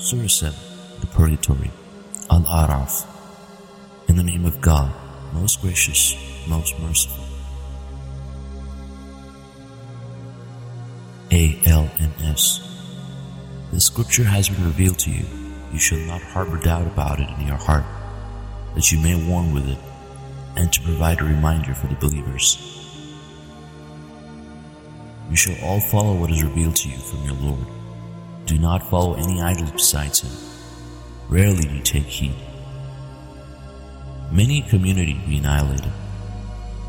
Surah 7, The Purgatory, Al Araf. In the name of God, most gracious, most merciful. A L M S. The scripture has been revealed to you. You shall not harbor doubt about it in your heart, that you may warn with it, and to provide a reminder for the believers. You shall all follow what is revealed to you from your Lord. Do not follow any idols besides him. Rarely do you take heed. Many a community we annihilated.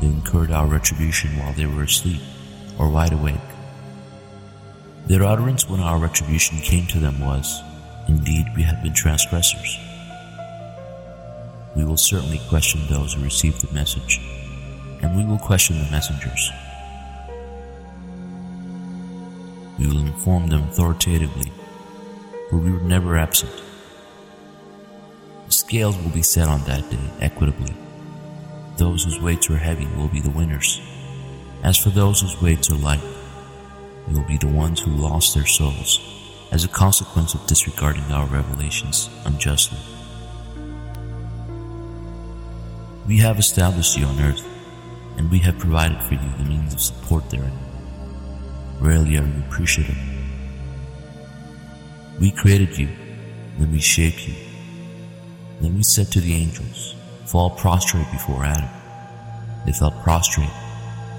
They incurred our retribution while they were asleep or wide awake. Their utterance when our retribution came to them was, Indeed, we have been transgressors. We will certainly question those who received the message, and we will question the messengers. We will inform them authoritatively, for we were never absent. The scales will be set on that day equitably. Those whose weights are heavy will be the winners. As for those whose weights are light, they will be the ones who lost their souls as a consequence of disregarding our revelations unjustly. We have established you on earth, and we have provided for you the means of support therein. Rarely are you appreciative. We created you, then we shaped you. Then we said to the angels, Fall prostrate before Adam. They fell prostrate,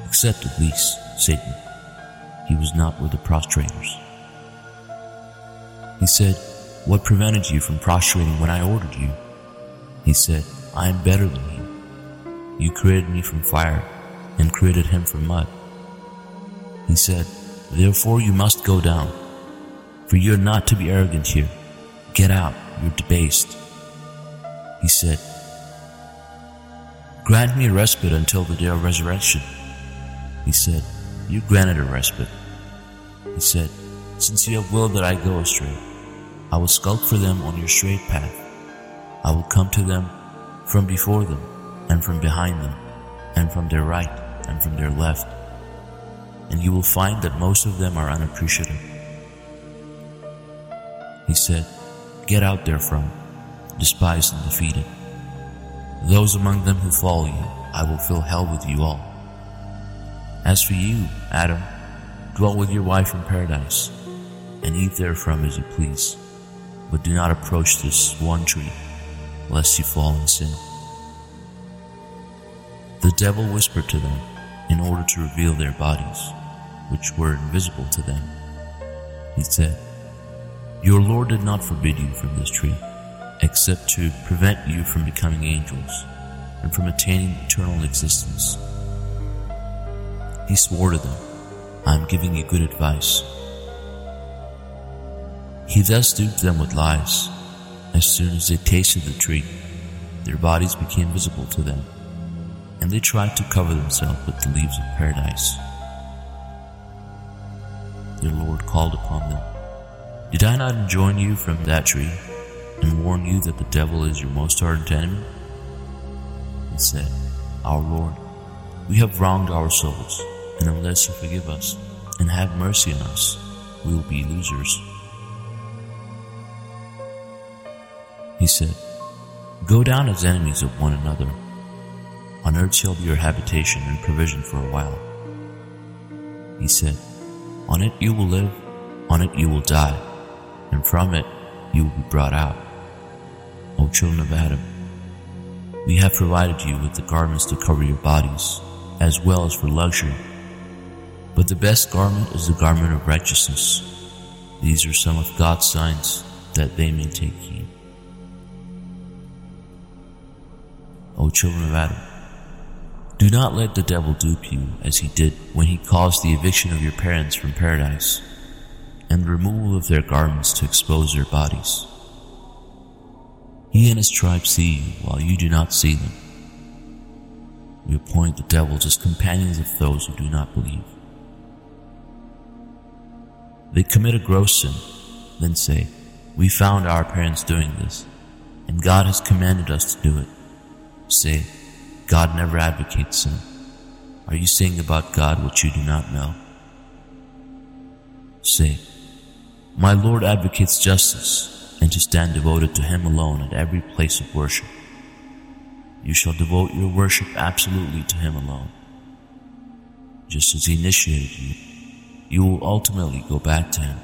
except Iblis Satan. He was not with the prostrators. He said, What prevented you from prostrating when I ordered you? He said, I am better than you. You created me from fire and created him from mud. He said, Therefore you must go down, for you are not to be arrogant here. Get out, you're debased. He said, Grant me a respite until the day of resurrection. He said, You granted a respite. He said, Since you have willed that I go astray, I will skulk for them on your straight path. I will come to them from before them, and from behind them, and from their right, and from their left. And you will find that most of them are unappreciative. He said, Get out therefrom, despised and defeated. Those among them who follow you, I will fill hell with you all. As for you, Adam, dwell with your wife in paradise, and eat therefrom as you please but do not approach this one tree, lest you fall in sin. The devil whispered to them in order to reveal their bodies, which were invisible to them. He said, Your Lord did not forbid you from this tree, except to prevent you from becoming angels and from attaining eternal existence. He swore to them, I am giving you good advice he thus duped them with lies. As soon as they tasted the tree, their bodies became visible to them, and they tried to cover themselves with the leaves of paradise. Their Lord called upon them, Did I not enjoin you from that tree, and warn you that the devil is your most ardent enemy? He said, Our Lord, we have wronged our souls, and unless you forgive us and have mercy on us, we will be losers. He said, Go down as enemies of one another. On earth shall be your habitation and provision for a while. He said, On it you will live, on it you will die, and from it you will be brought out. O children of Adam, we have provided you with the garments to cover your bodies, as well as for luxury. But the best garment is the garment of righteousness. These are some of God's signs that they may take heed. O children of Adam. Do not let the devil dupe you as he did when he caused the eviction of your parents from paradise and the removal of their garments to expose their bodies. He and his tribe see you while you do not see them. We appoint the devils as companions of those who do not believe. They commit a gross sin, then say, We found our parents doing this, and God has commanded us to do it. Say, God never advocates sin. Are you saying about God what you do not know? Say, My Lord advocates justice, and to stand devoted to Him alone at every place of worship. You shall devote your worship absolutely to Him alone. Just as He initiated you, you will ultimately go back to Him.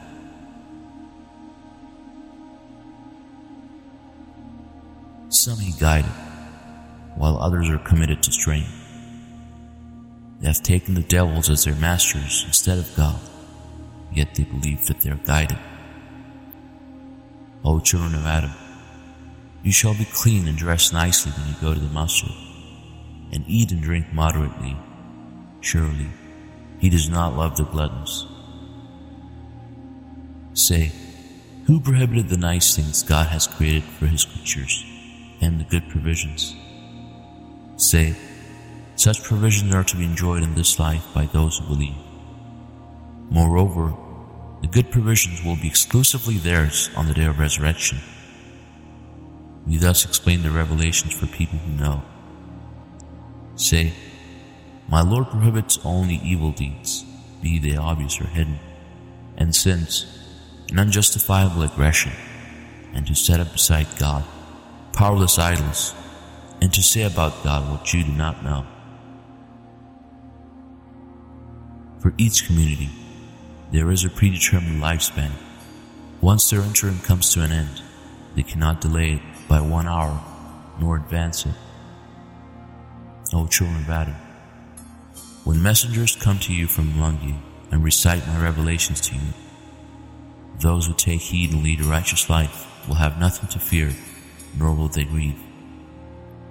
Some He guided, while others are committed to straying. They have taken the devils as their masters instead of God, yet they believe that they are guided. O children of Adam, you shall be clean and dress nicely when you go to the masjid, and eat and drink moderately. Surely, he does not love the gluttons. Say, who prohibited the nice things God has created for his creatures, and the good provisions? Say, such provisions are to be enjoyed in this life by those who believe. Moreover, the good provisions will be exclusively theirs on the day of resurrection. We thus explain the revelations for people who know. Say, My Lord prohibits only evil deeds, be they obvious or hidden, and sins, and unjustifiable aggression, and to set up beside God powerless idols, and to say about God what you do not know. For each community, there is a predetermined lifespan. Once their interim comes to an end, they cannot delay it by one hour nor advance it. O children of Adam, when messengers come to you from among you and recite my revelations to you, those who take heed and lead a righteous life will have nothing to fear, nor will they grieve.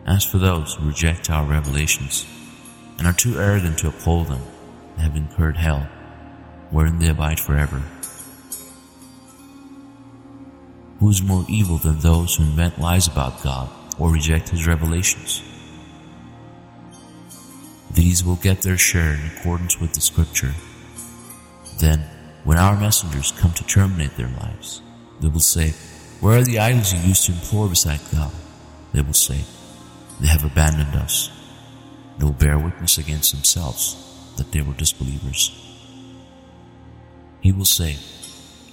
As for those who reject our revelations and are too arrogant to uphold them, they have incurred hell, wherein they abide forever. Who is more evil than those who invent lies about God or reject His revelations? These will get their share in accordance with the Scripture. Then, when our messengers come to terminate their lives, they will say, Where are the idols you used to implore beside God? They will say, They have abandoned us. They will bear witness against themselves that they were disbelievers. He will say,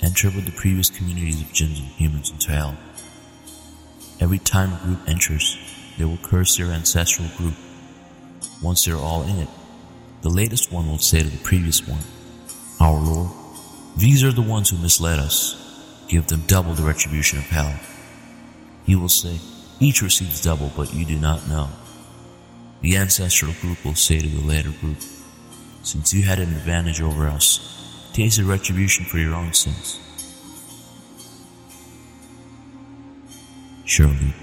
Enter with the previous communities of jinns and humans into hell. Every time a group enters, they will curse their ancestral group. Once they're all in it, the latest one will say to the previous one, Our Lord, these are the ones who misled us. Give them double the retribution of hell. He will say, Each receives double, but you do not know. The ancestral group will say to the later group, since you had an advantage over us. Taste the retribution for your own sins. Surely,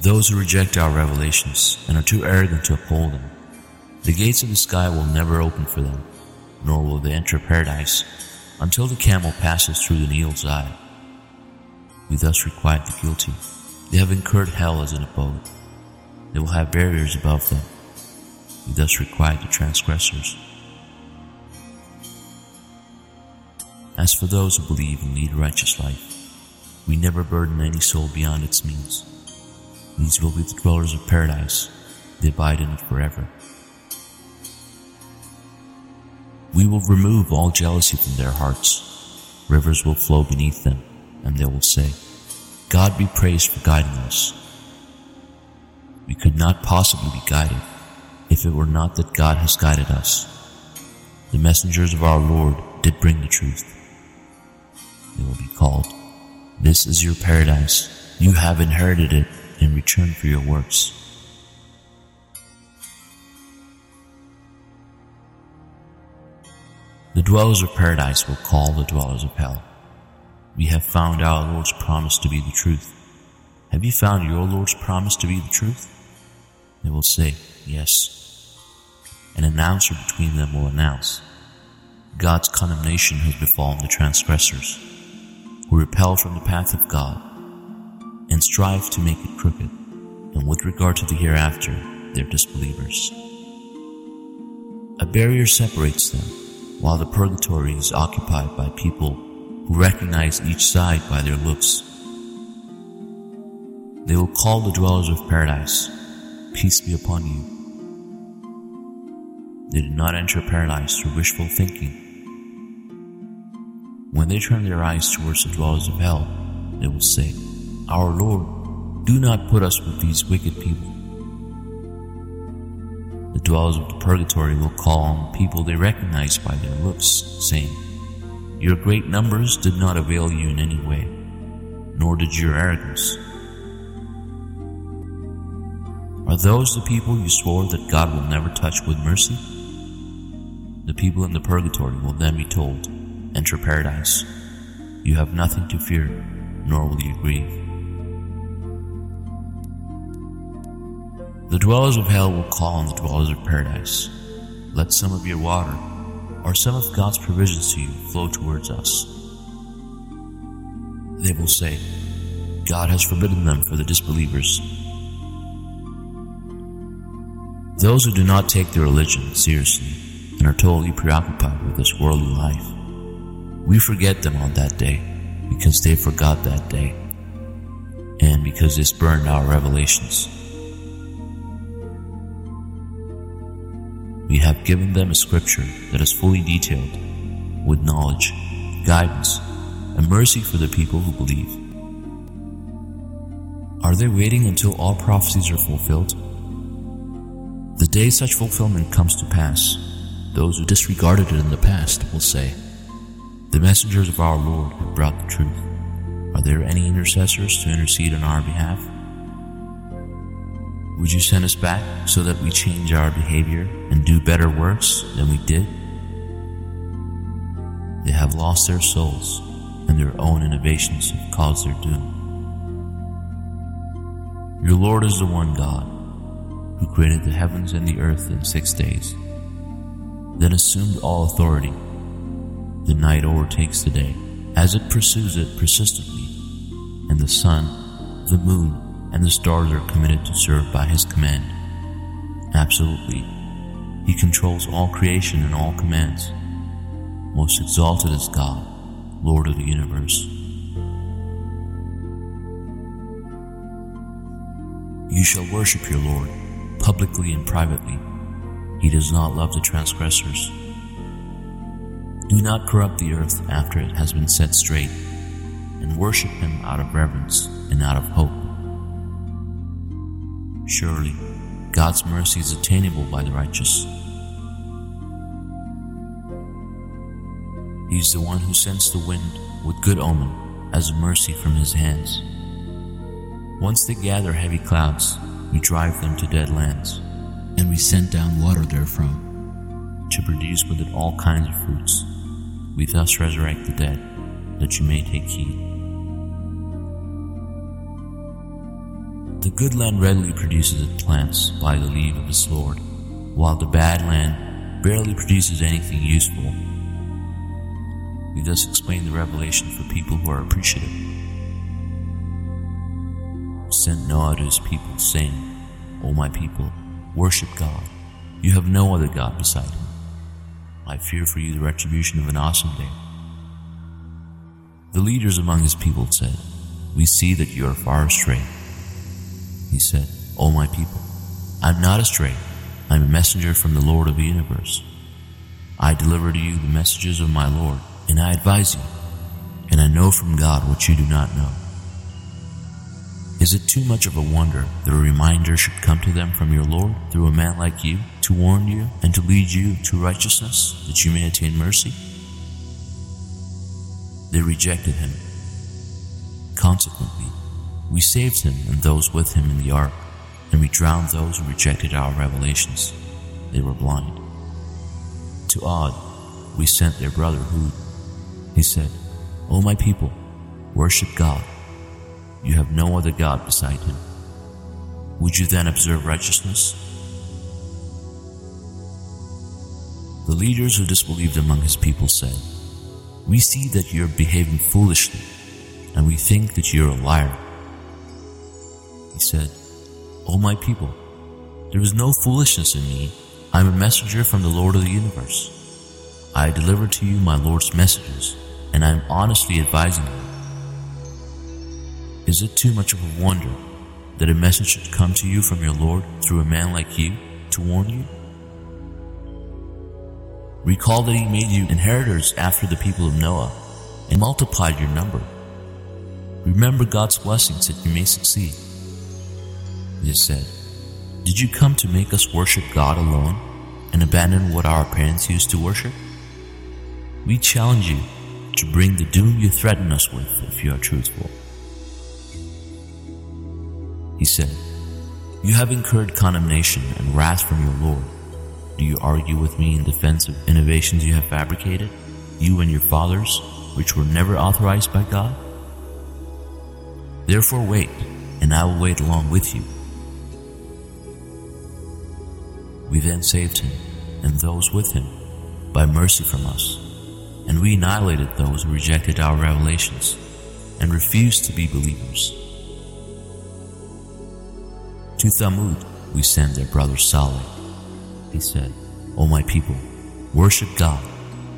those who reject our revelations and are too arrogant to uphold them, the gates of the sky will never open for them, nor will they enter paradise until the camel passes through the needle's eye. We thus requite the guilty. They have incurred hell as an abode. They will have barriers above them. We thus requite the transgressors. As for those who believe and lead a righteous life, we never burden any soul beyond its means. These will be the dwellers of paradise. They abide in it forever. We will remove all jealousy from their hearts. Rivers will flow beneath them, and they will say, God be praised for guiding us. We could not possibly be guided if it were not that God has guided us. The messengers of our Lord did bring the truth it will be called. This is your paradise. You have inherited it in return for your works. The dwellers of paradise will call the dwellers of hell. We have found our Lord's promise to be the truth. Have you found your Lord's promise to be the truth? They will say, Yes. An announcer between them will announce, God's condemnation has befallen the transgressors who repel from the path of God and strive to make it crooked, and with regard to the hereafter, they're disbelievers. A barrier separates them, while the purgatory is occupied by people recognize each side by their looks. They will call the dwellers of paradise, Peace be upon you. They did not enter paradise through wishful thinking when they turn their eyes towards the dwellers of hell, they will say, Our Lord, do not put us with these wicked people. The dwellers of the purgatory will call on people they recognize by their looks, saying, Your great numbers did not avail you in any way, nor did your arrogance. Are those the people you swore that God will never touch with mercy? The people in the purgatory will then be told, Enter paradise. You have nothing to fear, nor will you grieve. The dwellers of hell will call on the dwellers of paradise. Let some of your water, or some of God's provisions to you, flow towards us. They will say, God has forbidden them for the disbelievers. Those who do not take their religion seriously and are totally preoccupied with this worldly life we forget them on that day because they forgot that day and because they spurned our revelations. We have given them a scripture that is fully detailed with knowledge, guidance, and mercy for the people who believe. Are they waiting until all prophecies are fulfilled? The day such fulfillment comes to pass, those who disregarded it in the past will say, the messengers of our Lord have brought the truth. Are there any intercessors to intercede on our behalf? Would you send us back so that we change our behavior and do better works than we did? They have lost their souls, and their own innovations have caused their doom. Your Lord is the one God who created the heavens and the earth in six days, then assumed all authority the night overtakes the day, as it pursues it persistently, and the sun, the moon, and the stars are committed to serve by his command. Absolutely, he controls all creation and all commands. Most exalted is God, Lord of the universe. You shall worship your Lord, publicly and privately. He does not love the transgressors do not corrupt the earth after it has been set straight, and worship him out of reverence and out of hope. Surely, God's mercy is attainable by the righteous. He is the one who sends the wind with good omen as mercy from his hands. Once they gather heavy clouds, we drive them to dead lands, and we send down water therefrom to produce with it all kinds of fruits. We thus resurrect the dead, that you may take heed. The good land readily produces its plants by the leave of its Lord, while the bad land barely produces anything useful. We thus explain the revelation for people who are appreciative. Sent Noah to his people, saying, O my people, worship God. You have no other God beside him. I fear for you the retribution of an awesome day. The leaders among his people said, We see that you are far astray. He said, O my people, I am not astray. I am a messenger from the Lord of the universe. I deliver to you the messages of my Lord, and I advise you, and I know from God what you do not know. Is it too much of a wonder that a reminder should come to them from your Lord through a man like you to warn you and to lead you to righteousness that you may attain mercy? They rejected him. Consequently, we saved him and those with him in the ark, and we drowned those who rejected our revelations. They were blind. To Ad, we sent their brother Hud. He said, O my people, worship God you have no other God beside him. Would you then observe righteousness? The leaders who disbelieved among his people said, We see that you're behaving foolishly, and we think that you're a liar. He said, O my people, there is no foolishness in me. I am a messenger from the Lord of the universe. I deliver to you my Lord's messages, and I am honestly advising you. Is it too much of a wonder that a message should come to you from your Lord through a man like you to warn you? Recall that he made you inheritors after the people of Noah and multiplied your number. Remember God's blessings that you may succeed. They said, Did you come to make us worship God alone and abandon what our parents used to worship? We challenge you to bring the doom you threaten us with if you are truthful. He said, You have incurred condemnation and wrath from your Lord. Do you argue with me in defense of innovations you have fabricated, you and your fathers, which were never authorized by God? Therefore wait, and I will wait along with you. We then saved him and those with him by mercy from us, and we annihilated those who rejected our revelations and refused to be believers. To Thamud we sent their brother Saleh. He said, O my people, worship God.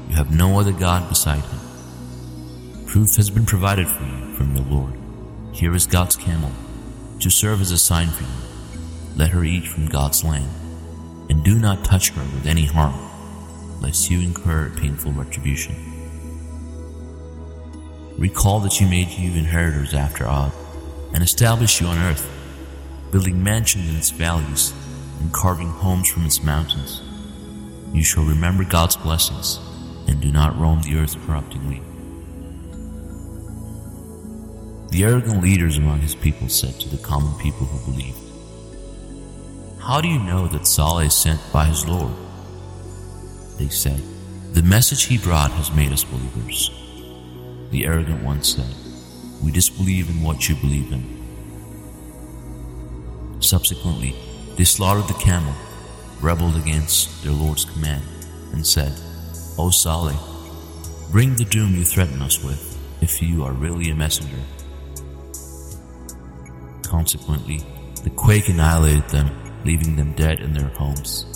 You have no other God beside him. Proof has been provided for you from your Lord. Here is God's camel, to serve as a sign for you. Let her eat from God's land, and do not touch her with any harm, lest you incur painful retribution. Recall that you made you inheritors after Ad, and established you on earth, building mansions in its valleys, and carving homes from its mountains. You shall remember God's blessings, and do not roam the earth corruptingly. The arrogant leaders among his people said to the common people who believed, How do you know that Saleh is sent by his Lord? They said, The message he brought has made us believers. The arrogant one said, We disbelieve in what you believe in. Subsequently, they slaughtered the camel, rebelled against their Lord's command, and said, O Saleh, bring the doom you threaten us with, if you are really a messenger. Consequently, the quake annihilated them, leaving them dead in their homes.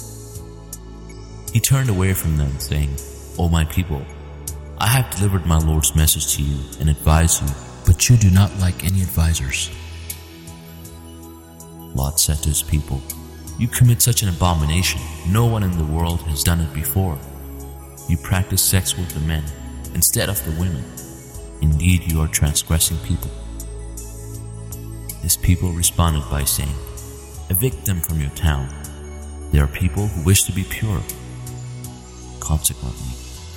He turned away from them, saying, O my people, I have delivered my Lord's message to you and advised you, but you do not like any advisers. Lot said to his people, You commit such an abomination. No one in the world has done it before. You practice sex with the men instead of the women. Indeed, you are transgressing people. His people responded by saying, Evict them from your town. They are people who wish to be pure. Consequently,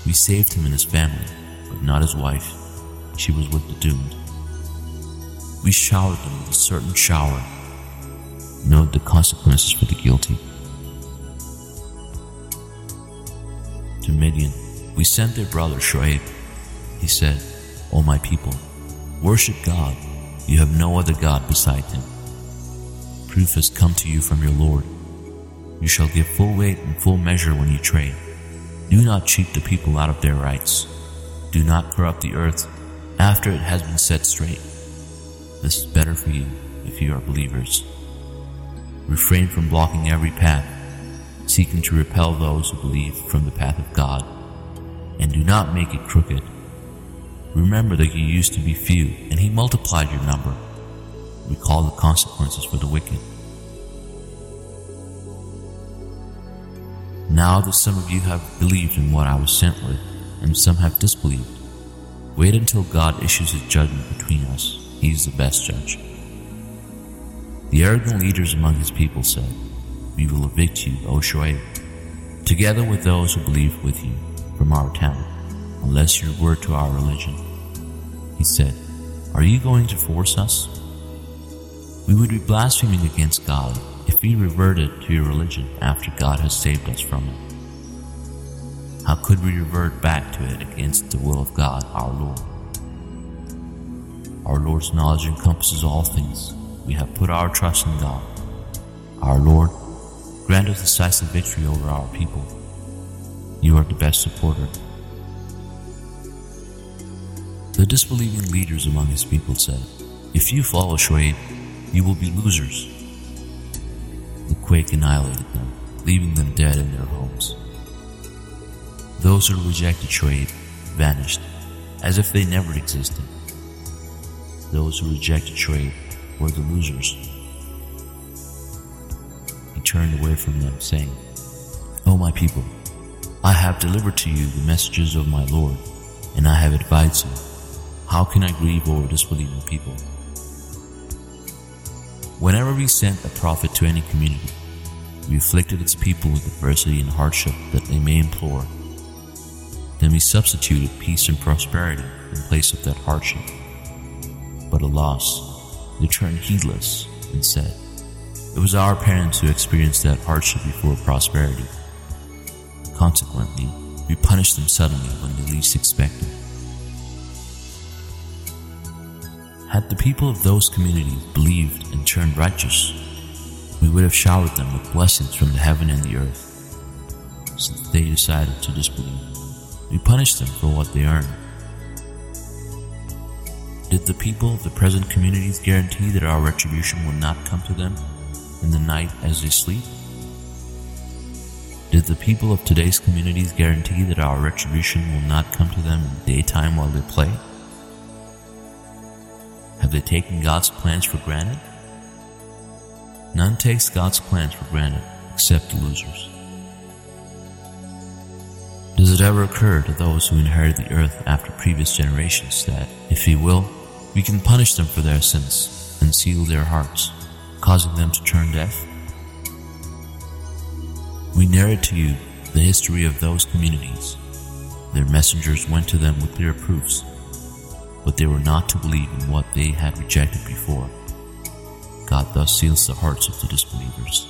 we saved him and his family, but not his wife. She was with the doomed. We showered them with a certain shower. Note the consequences for the guilty. To Midian, we sent their brother Shoaib. He said, O my people, worship God you have no other God beside him. Proof has come to you from your Lord. You shall give full weight and full measure when you trade. Do not cheat the people out of their rights. Do not corrupt the earth after it has been set straight. This is better for you if you are believers. Refrain from blocking every path, seeking to repel those who believe from the path of God, and do not make it crooked Remember that you used to be few, and he multiplied your number. Recall the consequences for the wicked. Now that some of you have believed in what I was sent with, and some have disbelieved, wait until God issues his judgment between us. He is the best judge. The arrogant leaders among his people said, We will evict you, O Shoaib, together with those who believe with you, from our town unless you revert to our religion. He said, Are you going to force us? We would be blaspheming against God if we reverted to your religion after God has saved us from it. How could we revert back to it against the will of God, our Lord? Our Lord's knowledge encompasses all things. We have put our trust in God. Our Lord, grant us decisive victory over our people. You are the best supporter. The disbelieving leaders among his people said, If you follow Shoaib, you will be losers. The quake annihilated them, leaving them dead in their homes. Those who rejected Shoaib vanished, as if they never existed. Those who rejected Shoaib were the losers. He turned away from them, saying, O my people, I have delivered to you the messages of my Lord, and I have advised you how can I grieve over this disbelieving people? Whenever we sent a prophet to any community, we afflicted its people with adversity and hardship that they may implore. Then we substituted peace and prosperity in place of that hardship. But alas, they turned heedless and said, It was our parents who experienced that hardship before prosperity. Consequently, we punished them suddenly when they least expected. Had the people of those communities believed and turned righteous, we would have showered them with blessings from the heaven and the earth. Since they decided to disbelieve, we punished them for what they earned. Did the people of the present communities guarantee that our retribution would not come to them in the night as they sleep? Did the people of today's communities guarantee that our retribution will not come to them in the daytime while they play? Have they taken God's plans for granted? None takes God's plans for granted except losers. Does it ever occur to those who inherit the earth after previous generations that, if He will, we can punish them for their sins and seal their hearts, causing them to turn deaf? We narrate to you the history of those communities. Their messengers went to them with clear proofs but they were not to believe in what they had rejected before. God thus seals the hearts of the disbelievers.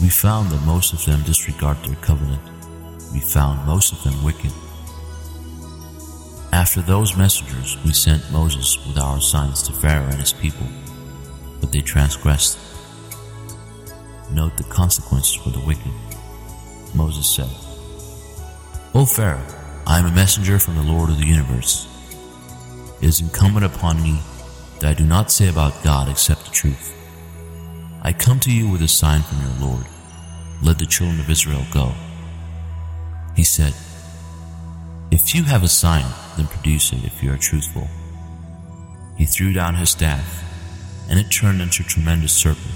We found that most of them disregard their covenant. We found most of them wicked. After those messengers, we sent Moses with our signs to Pharaoh and his people, but they transgressed. Note the consequences for the wicked. Moses said, O Pharaoh, I am a messenger from the Lord of the universe. It is incumbent upon me that I do not say about God except the truth. I come to you with a sign from your Lord. Let the children of Israel go. He said, If you have a sign, then produce it if you are truthful. He threw down his staff, and it turned into a tremendous serpent.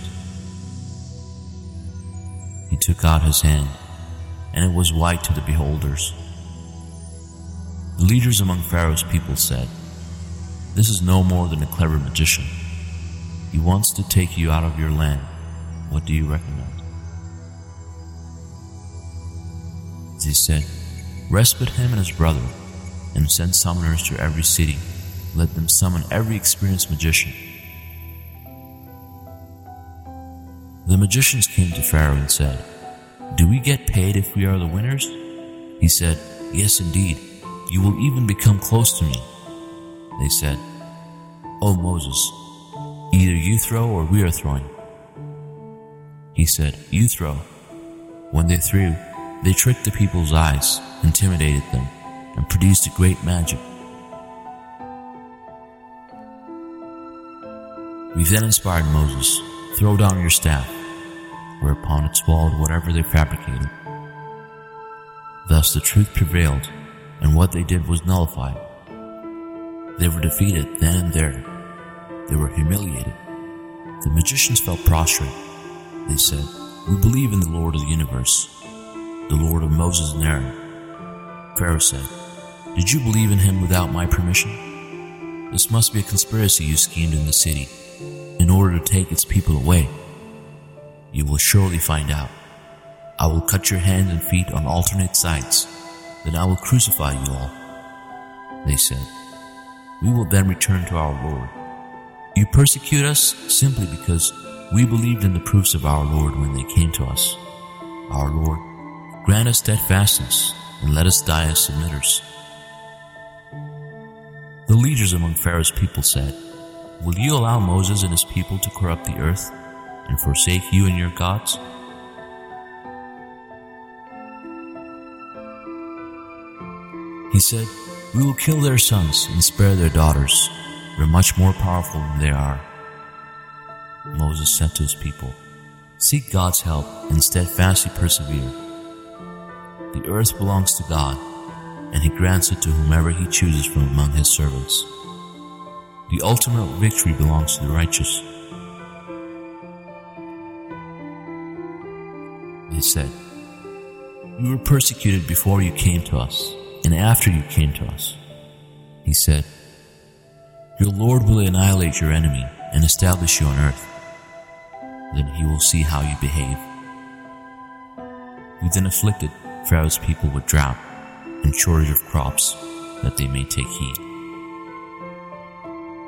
He took out his hand and it was white to the beholders. The leaders among Pharaoh's people said, This is no more than a clever magician. He wants to take you out of your land. What do you recommend? They said, Respite him and his brother, and send summoners to every city. Let them summon every experienced magician. The magicians came to Pharaoh and said, do we get paid if we are the winners? He said, Yes, indeed. You will even become close to me. They said, Oh, Moses, either you throw or we are throwing. He said, You throw. When they threw, they tricked the people's eyes, intimidated them, and produced a great magic. We then inspired Moses, Throw down your staff whereupon it swallowed whatever they fabricated. Thus the truth prevailed, and what they did was nullified. They were defeated then and there. They were humiliated. The magicians fell prostrate. They said, We believe in the Lord of the universe, the Lord of Moses and Aaron. Pharaoh said, Did you believe in him without my permission? This must be a conspiracy you schemed in the city in order to take its people away. You will surely find out. I will cut your hands and feet on alternate sides. Then I will crucify you all. They said, We will then return to our Lord. You persecute us simply because we believed in the proofs of our Lord when they came to us. Our Lord, grant us steadfastness and let us die as submitters. The leaders among Pharaoh's people said, Will you allow Moses and his people to corrupt the earth? And forsake you and your gods? He said, We will kill their sons and spare their daughters. We're much more powerful than they are. Moses said to his people, Seek God's help and steadfastly persevere. The earth belongs to God, and He grants it to whomever He chooses from among His servants. The ultimate victory belongs to the righteous. He said, You were persecuted before you came to us, and after you came to us. He said, Your Lord will annihilate your enemy and establish you on earth. Then he will see how you behave. We then afflicted Pharaoh's people with drought and shortage of crops, that they may take heed.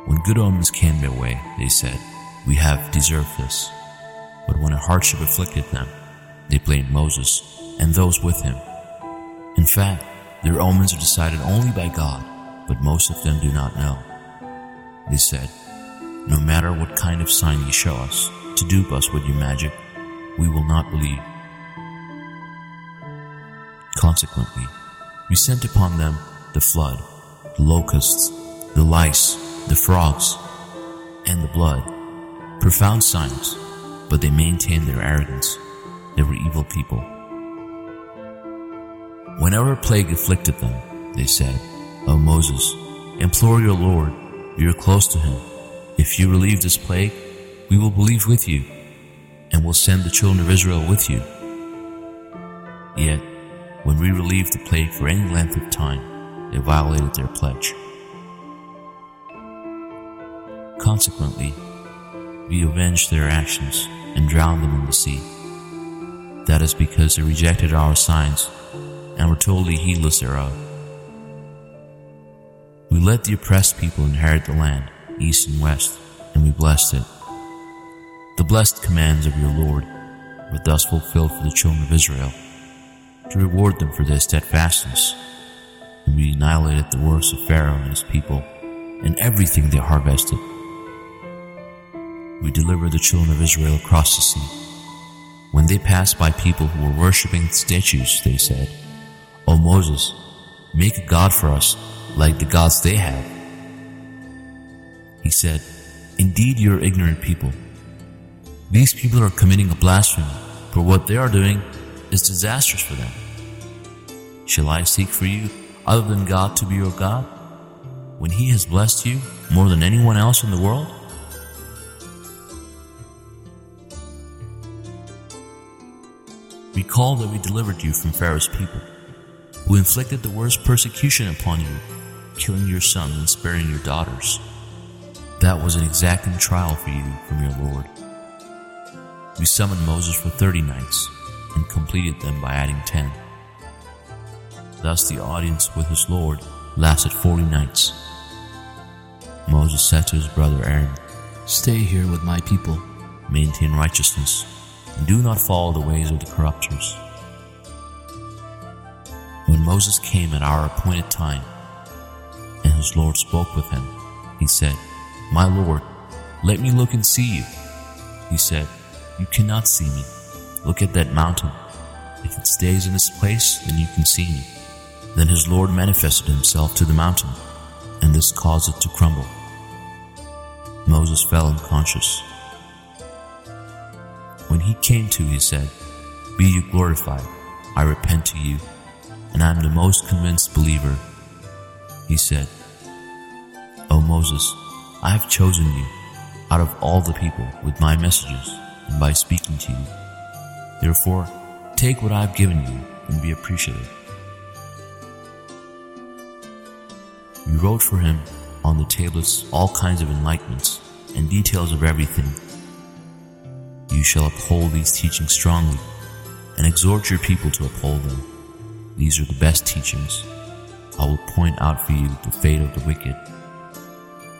When good omens came their way, they said, We have deserved this. But when a hardship afflicted them, they blamed Moses and those with him. In fact, their omens are decided only by God, but most of them do not know. They said, No matter what kind of sign you show us to dupe us with your magic, we will not believe. Consequently, we sent upon them the flood, the locusts, the lice, the frogs, and the blood, profound signs, but they maintained their arrogance. They were evil people. Whenever a plague afflicted them, they said, O Moses, implore your Lord, you are close to him. If you relieve this plague, we will believe with you, and will send the children of Israel with you. Yet, when we relieved the plague for any length of time, they violated their pledge. Consequently, we avenged their actions and drowned them in the sea. That is because they rejected our signs and were totally heedless thereof. We let the oppressed people inherit the land, east and west, and we blessed it. The blessed commands of your Lord were thus fulfilled for the children of Israel to reward them for their steadfastness. And we annihilated the works of Pharaoh and his people and everything they harvested. We delivered the children of Israel across the sea. When they passed by people who were worshipping statues, they said, O Moses, make a god for us like the gods they have. He said, Indeed, you are ignorant people. These people are committing a blasphemy, for what they are doing is disastrous for them. Shall I seek for you other than God to be your God, when He has blessed you more than anyone else in the world? Recall that we delivered you from Pharaoh's people, who inflicted the worst persecution upon you, killing your sons and sparing your daughters. That was an exacting trial for you from your Lord. We summoned Moses for thirty nights and completed them by adding ten. Thus the audience with his Lord lasted forty nights. Moses said to his brother Aaron, Stay here with my people, maintain righteousness, do not follow the ways of the corruptors. When Moses came at our appointed time, and his Lord spoke with him, he said, My Lord, let me look and see you. He said, You cannot see me. Look at that mountain. If it stays in this place, then you can see me. Then his Lord manifested himself to the mountain, and this caused it to crumble. Moses fell unconscious. When he came to, he said, Be you glorified. I repent to you, and I am the most convinced believer. He said, O Moses, I have chosen you out of all the people with my messages and by speaking to you. Therefore, take what I have given you and be appreciative. We wrote for him on the tablets all kinds of enlightenments and details of everything. You shall uphold these teachings strongly and exhort your people to uphold them. These are the best teachings. I will point out for you the fate of the wicked.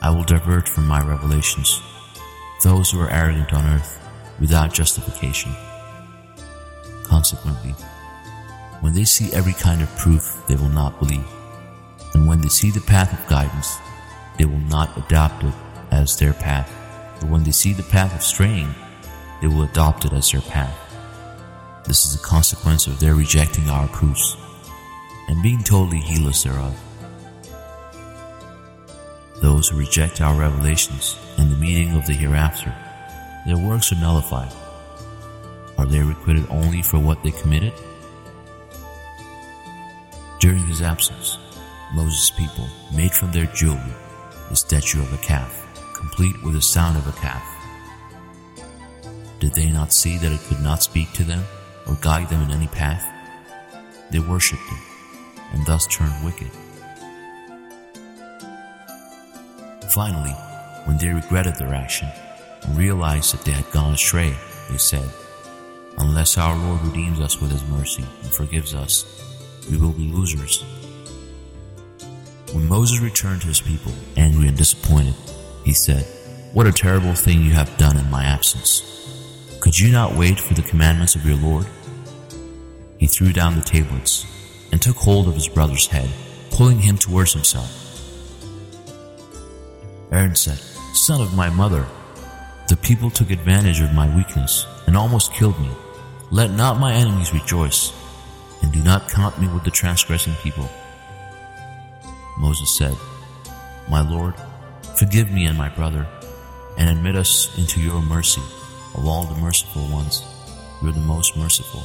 I will divert from my revelations those who are arrogant on earth without justification. Consequently, when they see every kind of proof, they will not believe. And when they see the path of guidance, they will not adopt it as their path. But when they see the path of straying, they will adopt it as their path. This is a consequence of their rejecting our proofs and being totally heedless thereof. Those who reject our revelations and the meaning of the hereafter, their works are nullified. Are they requited only for what they committed? During his absence, Moses' people made from their jewelry the statue of a calf, complete with the sound of a calf. Did they not see that it could not speak to them or guide them in any path? they worshipped it, and thus turned wicked. Finally, when they regretted their action and realized that they had gone astray, they said, Unless our Lord redeems us with His mercy and forgives us, we will be losers. When Moses returned to his people, angry and disappointed, he said, What a terrible thing you have done in my absence. Could you not wait for the commandments of your Lord? He threw down the tablets and took hold of his brother's head, pulling him towards himself. Aaron said, Son of my mother, the people took advantage of my weakness and almost killed me. Let not my enemies rejoice, and do not count me with the transgressing people. Moses said, My Lord, forgive me and my brother, and admit us into your mercy. Of all the merciful ones, you are the most merciful.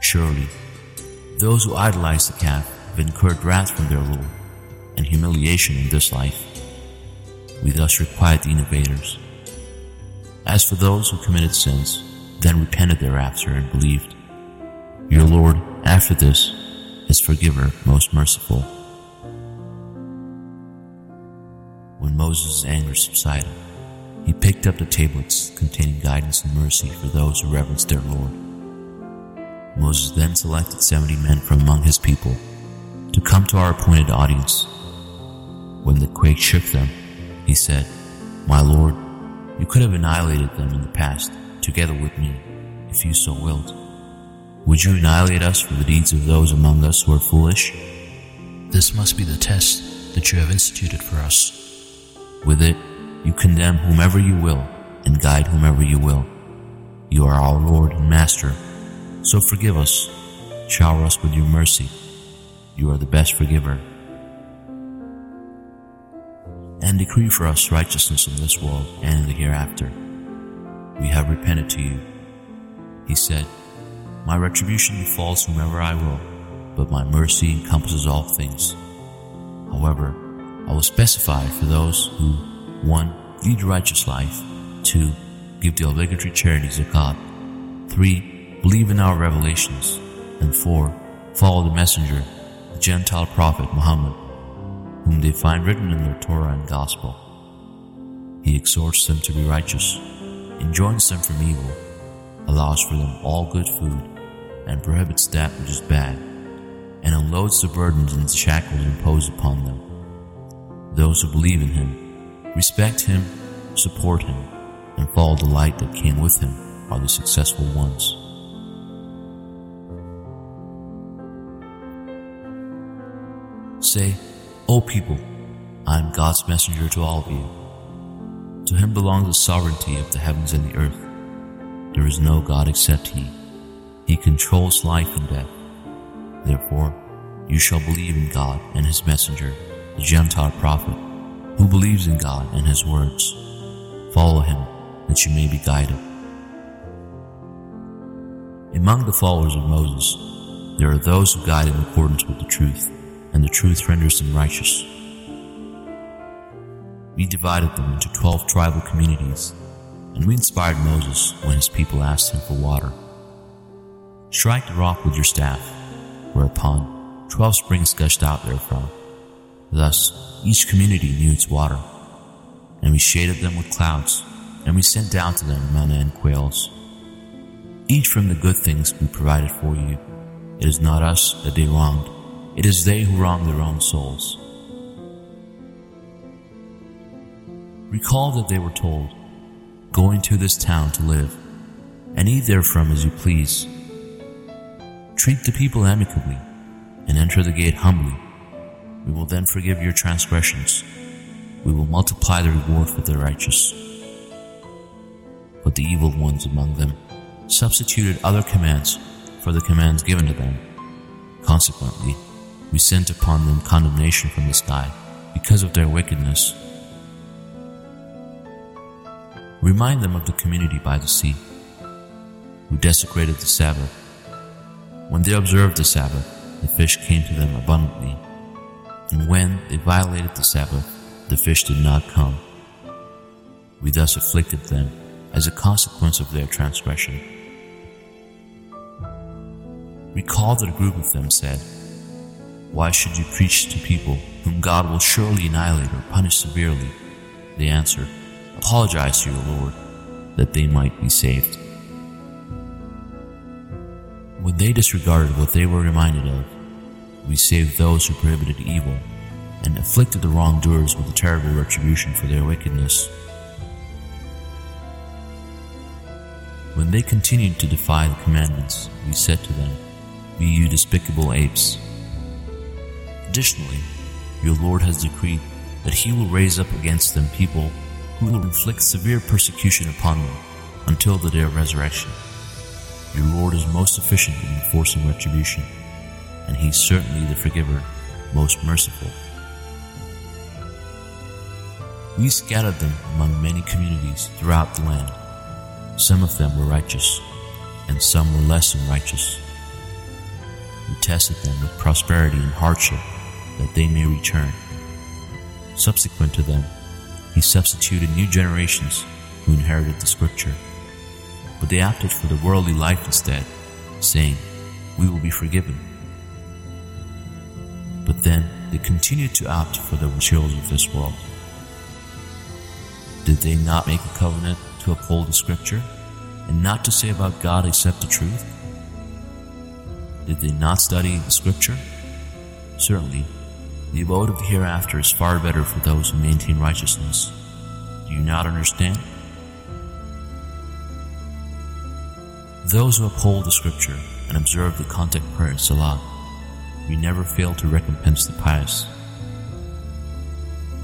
Surely, those who idolize the calf have incurred wrath from their Lord and humiliation in this life. We thus requite the innovators. As for those who committed sins, then repented thereafter and believed, Your Lord, after this, is forgiver, most merciful. When Moses' anger subsided, he picked up the tablets containing guidance and mercy for those who reverence their Lord. Moses then selected seventy men from among his people to come to our appointed audience. When the quake shook them, he said, My Lord, you could have annihilated them in the past, together with me, if you so willed. Would you annihilate us for the deeds of those among us who are foolish? This must be the test that you have instituted for us. With it, you condemn whomever you will and guide whomever you will. You are our Lord and Master, so forgive us, shower us with your mercy. You are the best forgiver. And decree for us righteousness in this world and in the hereafter. We have repented to you. He said, my retribution befalls whomever I will, but my mercy encompasses all things. However, I will specify for those who 1. Lead righteous life, 2. Give the obligatory charities of God, 3. Believe in our revelations, and 4. Follow the messenger, the Gentile prophet Muhammad, whom they find written in their Torah and Gospel. He exhorts them to be righteous, enjoins them from evil, allows for them all good food, and prohibits that which is bad, and unloads the burdens and shackles imposed upon them. Those who believe in him, respect him, support him, and follow the light that came with him are the successful ones. Say, O people, I am God's messenger to all of you. To him belongs the sovereignty of the heavens and the earth. There is no God except he. He controls life and death. Therefore, you shall believe in God and His messenger, the Gentile prophet, who believes in God and His words. Follow him, that you may be guided. Among the followers of Moses, there are those who guide in accordance with the truth, and the truth renders them righteous. We divided them into twelve tribal communities, and we inspired Moses when his people asked him for water. Strike the rock with your staff, whereupon twelve springs gushed out therefrom. Thus each community knew its water. And we shaded them with clouds, and we sent down to them manna and quails. Eat from the good things we provided for you. It is not us that they wronged, it is they who wronged their own souls. Recall that they were told, Go into this town to live, and eat therefrom as you please Treat the people amicably, and enter the gate humbly. We will then forgive your transgressions. We will multiply the reward for the righteous. But the evil ones among them substituted other commands for the commands given to them. Consequently, we sent upon them condemnation from the sky because of their wickedness. Remind them of the community by the sea, who desecrated the Sabbath when they observed the Sabbath, the fish came to them abundantly. And when they violated the Sabbath, the fish did not come. We thus afflicted them as a consequence of their transgression. Recall that a group of them said, Why should you preach to people whom God will surely annihilate or punish severely? They answered, Apologize to your Lord, that they might be saved. When they disregarded what they were reminded of, we saved those who prohibited evil and afflicted the wrongdoers with a terrible retribution for their wickedness. When they continued to defy the commandments, we said to them, Be you despicable apes. Additionally, your Lord has decreed that He will raise up against them people who will inflict severe persecution upon them until the day of resurrection. Your Lord is most efficient in enforcing retribution, and He is certainly the forgiver, most merciful. We scattered them among many communities throughout the land. Some of them were righteous, and some were less than righteous. We tested them with prosperity and hardship, that they may return. Subsequent to them, he substituted new generations who inherited the scripture. But they opted for the worldly life instead, saying, We will be forgiven. But then they continued to opt for the materials of this world. Did they not make a covenant to uphold the scripture and not to say about God except the truth? Did they not study the scripture? Certainly, the abode of the hereafter is far better for those who maintain righteousness. Do you not understand? Those who uphold the scripture and observe the contact prayer Salah, we never fail to recompense the pious.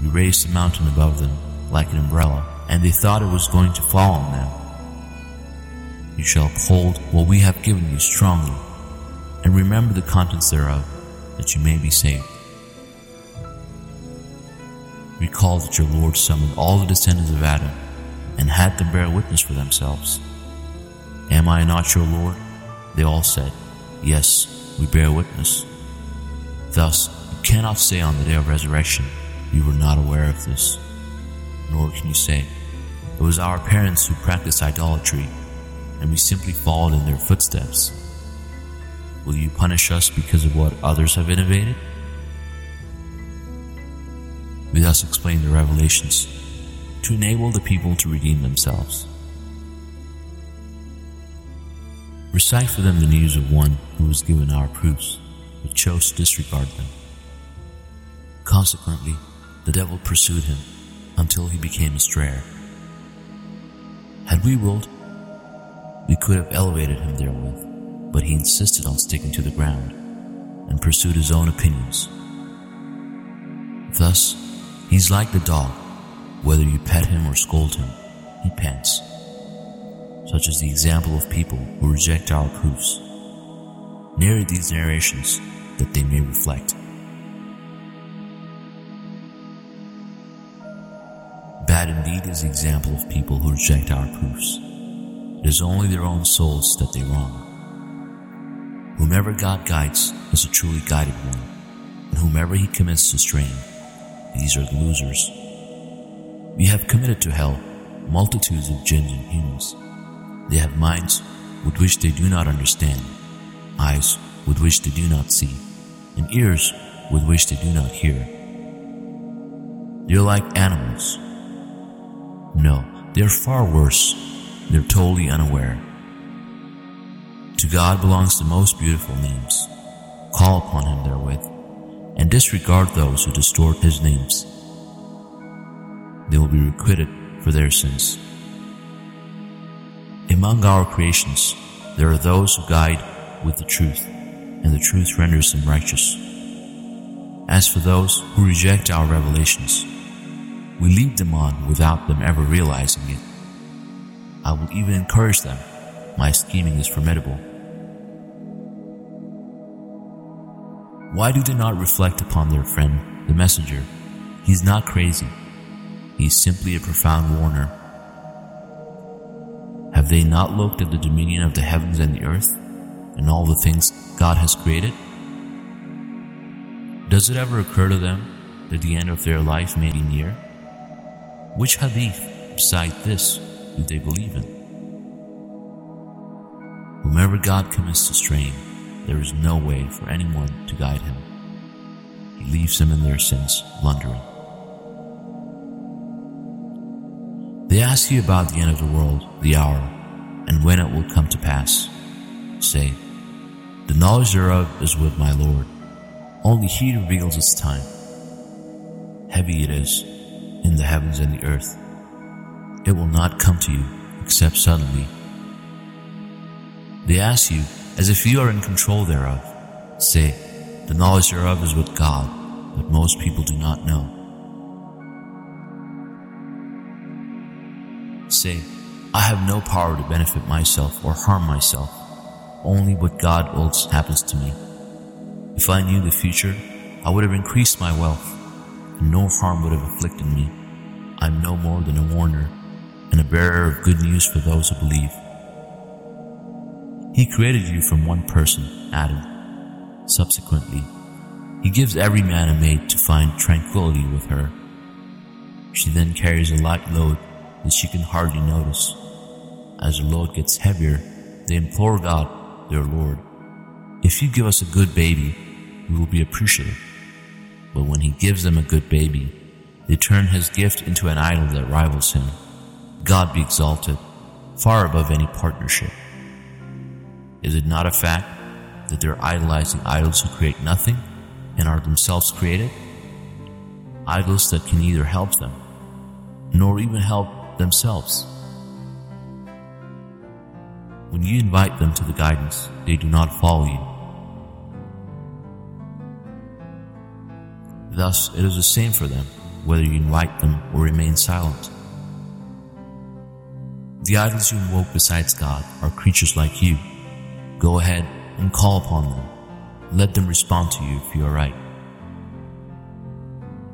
We raised the mountain above them like an umbrella, and they thought it was going to fall on them. You shall uphold what we have given you strongly, and remember the contents thereof, that you may be saved. Recall that your Lord summoned all the descendants of Adam and had them bear witness for themselves. Am I not your Lord? They all said, Yes, we bear witness. Thus, you cannot say on the day of resurrection, You were not aware of this. Nor can you say, It was our parents who practiced idolatry, and we simply followed in their footsteps. Will you punish us because of what others have innovated? We thus explain the revelations to enable the people to redeem themselves. Recite for them the news of one who has given our proofs, but chose to disregard them. Consequently, the devil pursued him until he became a strayer. Had we willed, we could have elevated him therewith, but he insisted on sticking to the ground and pursued his own opinions. Thus, he's like the dog. Whether you pet him or scold him, he pants. Such is the example of people who reject our proofs. Narrate these narrations that they may reflect. Bad indeed is the example of people who reject our proofs. It is only their own souls that they wrong. Whomever God guides is a truly guided one, and whomever he commits to straying, these are the losers. We have committed to hell multitudes of jinns and humans. They have minds with which they do not understand, eyes with which they do not see, and ears with which they do not hear. They are like animals. No, they are far worse. They're totally unaware. To God belongs the most beautiful names. Call upon Him therewith, and disregard those who distort His names. They will be requited for their sins. Among our creations, there are those who guide with the truth, and the truth renders them righteous. As for those who reject our revelations, we lead them on without them ever realizing it. I will even encourage them. My scheming is formidable. Why do they not reflect upon their friend, the messenger? He is not crazy. He is simply a profound warner. Have they not looked at the dominion of the heavens and the earth, and all the things God has created? Does it ever occur to them that the end of their life may be near? Which hadith, beside this, do they believe in? Whomever God commits to straying, there is no way for anyone to guide him. He leaves them in their sins, blundering. They ask you about the end of the world, the hour, and when it will come to pass. Say, The knowledge thereof is with my Lord. Only He reveals its time. Heavy it is in the heavens and the earth. It will not come to you except suddenly. They ask you as if you are in control thereof. Say, The knowledge thereof is with God, but most people do not know. Say, I have no power to benefit myself or harm myself. Only what God wills happens to me. If I knew the future, I would have increased my wealth, and no harm would have afflicted me. I am no more than a warner and a bearer of good news for those who believe. He created you from one person, Adam. Subsequently, He gives every man a mate to find tranquility with her. She then carries a light load that she can hardly notice. As the load gets heavier, they implore God, their Lord, if you give us a good baby, we will be appreciative. But when he gives them a good baby, they turn his gift into an idol that rivals him. God be exalted, far above any partnership. Is it not a fact that they're idolizing idols who create nothing and are themselves created? Idols that can neither help them nor even help themselves. When you invite them to the guidance, they do not follow you. Thus, it is the same for them, whether you invite them or remain silent. The idols you invoke besides God are creatures like you. Go ahead and call upon them. Let them respond to you if you are right.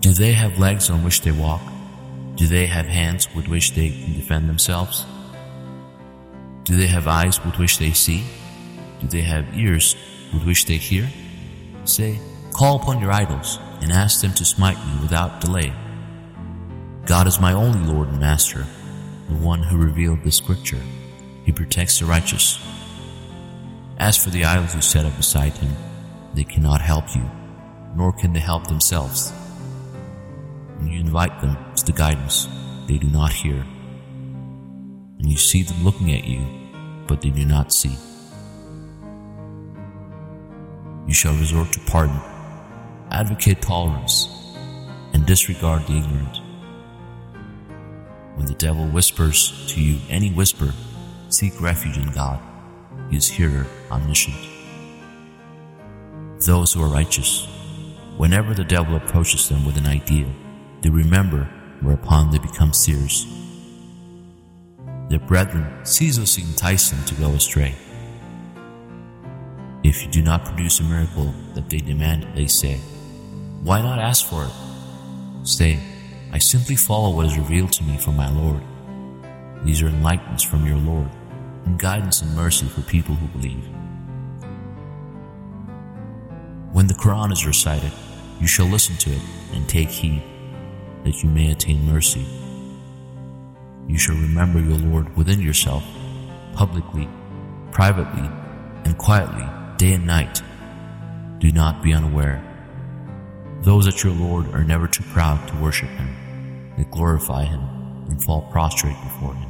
Do they have legs on which they walk? Do they have hands with which they can defend themselves? Do they have eyes with which they see? Do they have ears with which they hear? Say, call upon your idols and ask them to smite me without delay. God is my only Lord and Master, the one who revealed the scripture. He protects the righteous. As for the idols you set up beside him, they cannot help you, nor can they help themselves. When you invite them to the guidance, they do not hear. And you see them looking at you, but they do not see. You shall resort to pardon, advocate tolerance, and disregard the ignorant. When the devil whispers to you any whisper, seek refuge in God. He is hearer, omniscient. Those who are righteous, whenever the devil approaches them with an idea, they remember, whereupon they become seers. Their brethren ceaselessly entice them to go astray. If you do not produce a miracle that they demand, they say, Why not ask for it? Say, I simply follow what is revealed to me from my Lord. These are enlightenments from your Lord, and guidance and mercy for people who believe. When the Quran is recited, you shall listen to it and take heed that you may attain mercy. You shall remember your Lord within yourself, publicly, privately, and quietly, day and night. Do not be unaware. Those at your Lord are never too proud to worship Him. They glorify Him and fall prostrate before Him.